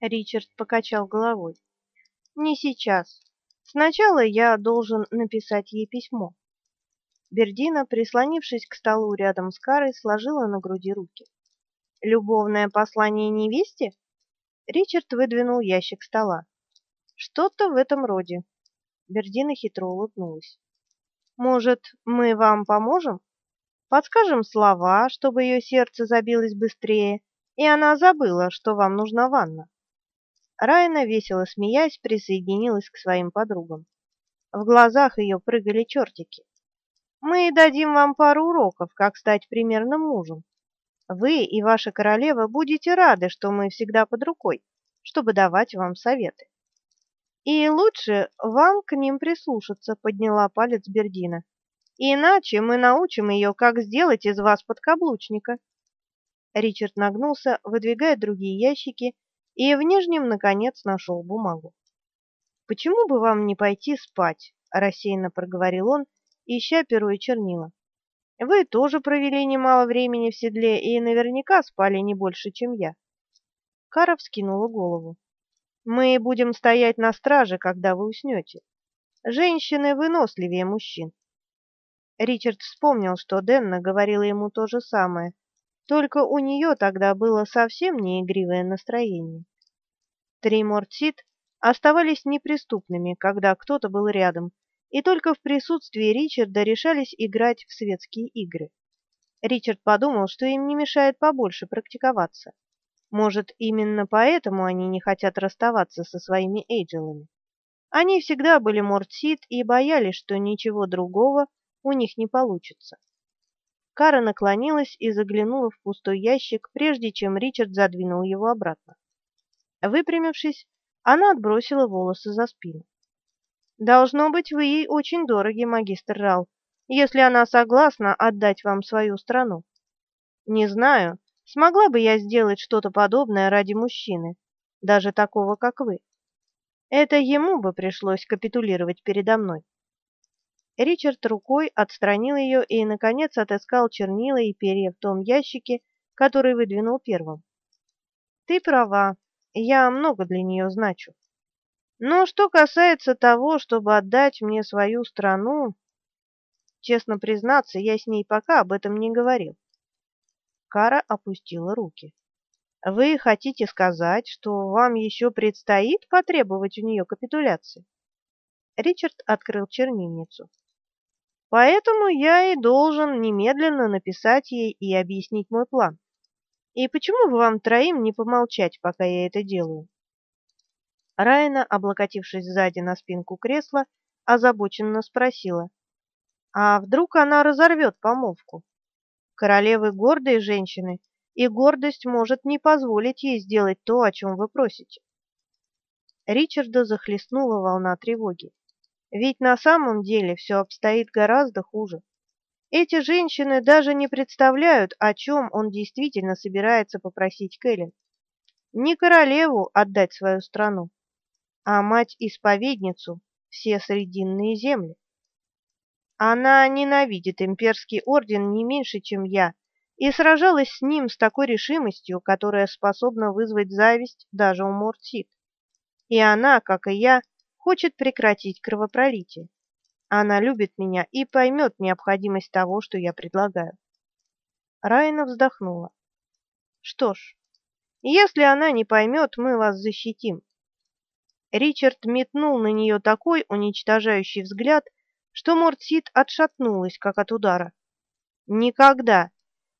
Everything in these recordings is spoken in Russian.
Ричард покачал головой. Не сейчас. Сначала я должен написать ей письмо. Бердина, прислонившись к столу рядом с Карой, сложила на груди руки. Любовное послание невесте? Ричард выдвинул ящик стола. Что-то в этом роде. Бердина хитро улыбнулась. Может, мы вам поможем? Подскажем слова, чтобы ее сердце забилось быстрее, и она забыла, что вам нужна ванна. Райна, весело смеясь, присоединилась к своим подругам. В глазах ее прыгали чертики. Мы дадим вам пару уроков, как стать примерным мужем. Вы и ваша королева будете рады, что мы всегда под рукой, чтобы давать вам советы. И лучше вам к ним прислушаться, подняла палец Бердина. Иначе мы научим ее, как сделать из вас подкаблучника. Ричард нагнулся, выдвигая другие ящики, и в нижнем наконец нашел бумагу. Почему бы вам не пойти спать, рассеянно проговорил он ища перо и чернила. Вы тоже провели немало времени в седле и наверняка спали не больше, чем я. Кара вскинула голову. Мы будем стоять на страже, когда вы уснете. Женщины выносливее мужчин. Ричард вспомнил, что Денна говорила ему то же самое, только у нее тогда было совсем не игривое настроение. Три Мортсит оставались неприступными, когда кто-то был рядом, и только в присутствии Ричарда решались играть в светские игры. Ричард подумал, что им не мешает побольше практиковаться. Может, именно поэтому они не хотят расставаться со своими Эйджелами. Они всегда были мортсит и боялись, что ничего другого у них не получится. Кара наклонилась и заглянула в пустой ящик, прежде чем Ричард задвинул его обратно. Выпрямившись, она отбросила волосы за спину. Должно быть, вы ей очень дороги, магистр Рал, если она согласна отдать вам свою страну. Не знаю, смогла бы я сделать что-то подобное ради мужчины, даже такого, как вы. Это ему бы пришлось капитулировать передо мной. Ричард рукой отстранил ее и наконец отыскал чернила и перья в том ящике, который выдвинул первым. Ты права, я много для нее значу. Но что касается того, чтобы отдать мне свою страну, честно признаться, я с ней пока об этом не говорил. Кара опустила руки. Вы хотите сказать, что вам еще предстоит потребовать у нее капитуляции? Ричард открыл чернильницу. Поэтому я и должен немедленно написать ей и объяснить мой план. И почему бы вам троим не помолчать, пока я это делаю? Райна, облокотившись сзади на спинку кресла, озабоченно спросила: "А вдруг она разорвет помолвку? Королевы гордые женщины, и гордость может не позволить ей сделать то, о чем вы просите". Ричарда захлестнула волна тревоги. Ведь на самом деле все обстоит гораздо хуже. Эти женщины даже не представляют, о чем он действительно собирается попросить Кэлен. Не королеву отдать свою страну, а мать-исповедницу все срединные земли. Она ненавидит имперский орден не меньше, чем я, и сражалась с ним с такой решимостью, которая способна вызвать зависть даже у Мортсит. И она, как и я, хочет прекратить кровопролитие. Она любит меня и поймет необходимость того, что я предлагаю. Райна вздохнула. Что ж, если она не поймет, мы вас защитим. Ричард метнул на нее такой уничтожающий взгляд, что Мортсит отшатнулась, как от удара. Никогда,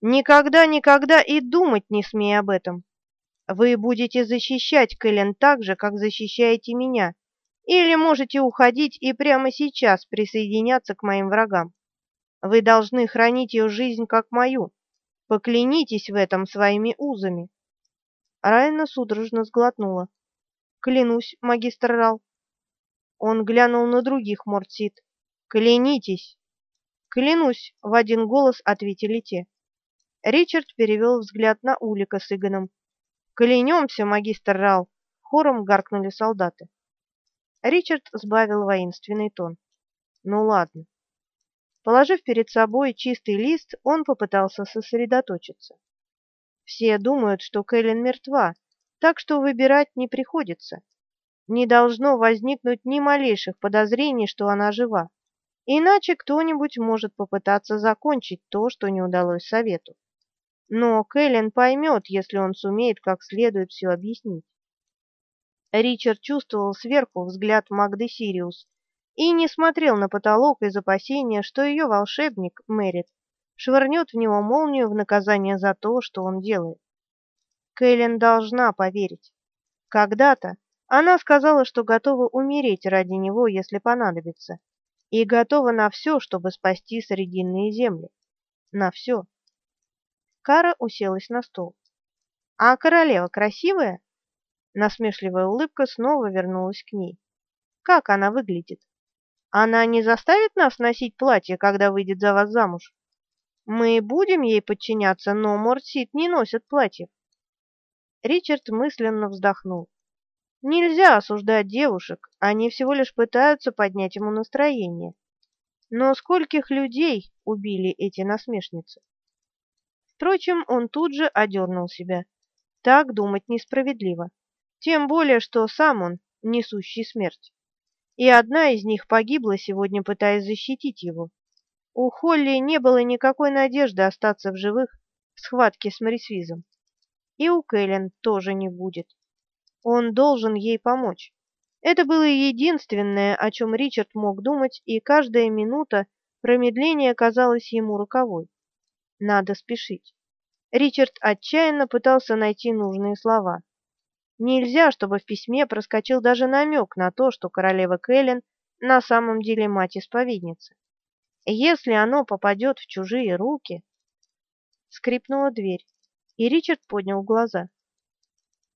никогда, никогда и думать не смей об этом. Вы будете защищать Кэлен так же, как защищаете меня, или можете уходить и прямо сейчас присоединяться к моим врагам. Вы должны хранить ее жизнь как мою. Поклянитесь в этом своими узами. Райна судорожно сглотнула. Клянусь, магистр Рал. Он глянул на других Мортсит. Клянитесь. Клянусь, в один голос ответили те. Ричард перевел взгляд на Улика с Игоном. Клянемся, магистр Рал, хором гаркнули солдаты. Ричард сбавил воинственный тон. Ну ладно. Положив перед собой чистый лист, он попытался сосредоточиться. Все думают, что Кэлен мертва, так что выбирать не приходится. Не должно возникнуть ни малейших подозрений, что она жива. Иначе кто-нибудь может попытаться закончить то, что не удалось совету. Но Кэлен поймет, если он сумеет как следует все объяснить. Ричард чувствовал сверху взгляд Магды Сириус и не смотрел на потолок из опасения, что ее волшебник, Мэрит, швырнет в него молнию в наказание за то, что он делает. Кэлен должна поверить. Когда-то она сказала, что готова умереть ради него, если понадобится, и готова на все, чтобы спасти Срединные земли. На все. Кара уселась на стол. «А королева красивая?» Насмешливая улыбка снова вернулась к ней. «Как она выглядит? Она не заставит нас носить платье, когда выйдет за вас замуж? Мы будем ей подчиняться, но Мортсит не носит платьев». Ричард мысленно вздохнул. Нельзя осуждать девушек, они всего лишь пытаются поднять ему настроение. Но скольких людей убили эти насмешницы? Впрочем, он тут же одернул себя. Так думать несправедливо. Тем более, что сам он несущий смерть. И одна из них погибла сегодня, пытаясь защитить его. У Холли не было никакой надежды остаться в живых в схватке с Морисвизом. И у Кэлен тоже не будет. Он должен ей помочь. Это было единственное, о чем Ричард мог думать, и каждая минута промедления казалась ему роковой. Надо спешить. Ричард отчаянно пытался найти нужные слова. Нельзя, чтобы в письме проскочил даже намек на то, что королева Кэлен на самом деле мать-исповедница. Если оно попадет в чужие руки... Скрипнула дверь, и Ричард поднял глаза.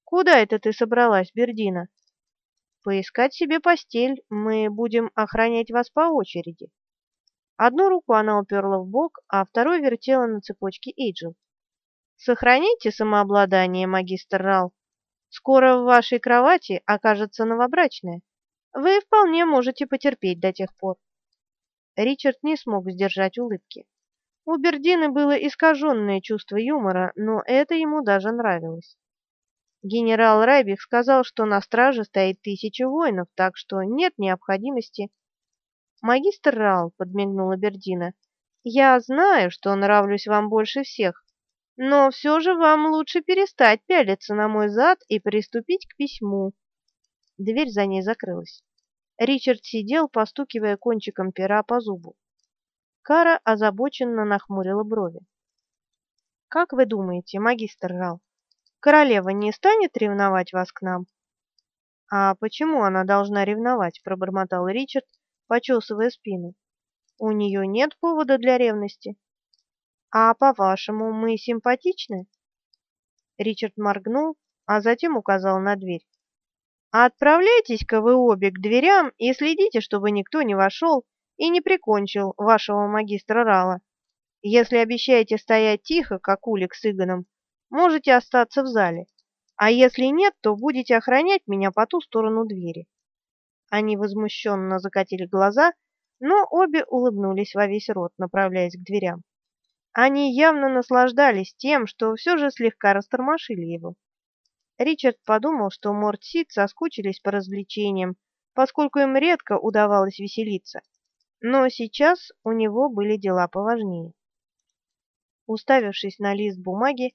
«Куда это ты собралась, Бердина?» «Поискать себе постель. Мы будем охранять вас по очереди». Одну руку она уперла в бок, а второй вертела на цепочке Эйджел. «Сохраните самообладание, магистр Рал. Скоро в вашей кровати окажется новобрачная. Вы вполне можете потерпеть до тех пор». Ричард не смог сдержать улыбки. У Бердины было искаженное чувство юмора, но это ему даже нравилось. Генерал Райбих сказал, что на страже стоит тысяча воинов, так что нет необходимости «Магистр Рал», — подмигнула Бердина, — «я знаю, что нравлюсь вам больше всех, но все же вам лучше перестать пялиться на мой зад и приступить к письму». Дверь за ней закрылась. Ричард сидел, постукивая кончиком пера по зубу. Кара озабоченно нахмурила брови. «Как вы думаете, магистр Рал, королева не станет ревновать вас к нам?» «А почему она должна ревновать?» — пробормотал Ричард, почесывая спину. У нее нет повода для ревности. А по-вашему, мы симпатичны? Ричард моргнул, а затем указал на дверь. Отправляйтесь-ка вы обе к дверям и следите, чтобы никто не вошел и не прикончил вашего магистра Рала. Если обещаете стоять тихо, как улик с Игоном, можете остаться в зале. А если нет, то будете охранять меня по ту сторону двери. Они возмущенно закатили глаза, но обе улыбнулись во весь рот, направляясь к дверям. Они явно наслаждались тем, что все же слегка растормошили его. Ричард подумал, что Мортсид соскучились по развлечениям, поскольку им редко удавалось веселиться. Но сейчас у него были дела поважнее. Уставившись на лист бумаги,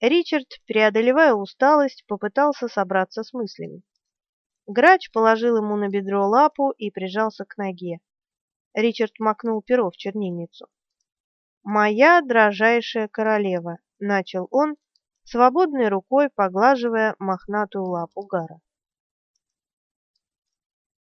Ричард, преодолевая усталость, попытался собраться с мыслями. Грач положил ему на бедро лапу и прижался к ноге. Ричард макнул перо в чернильницу. «Моя дрожайшая королева», — начал он, свободной рукой поглаживая мохнатую лапу Гара.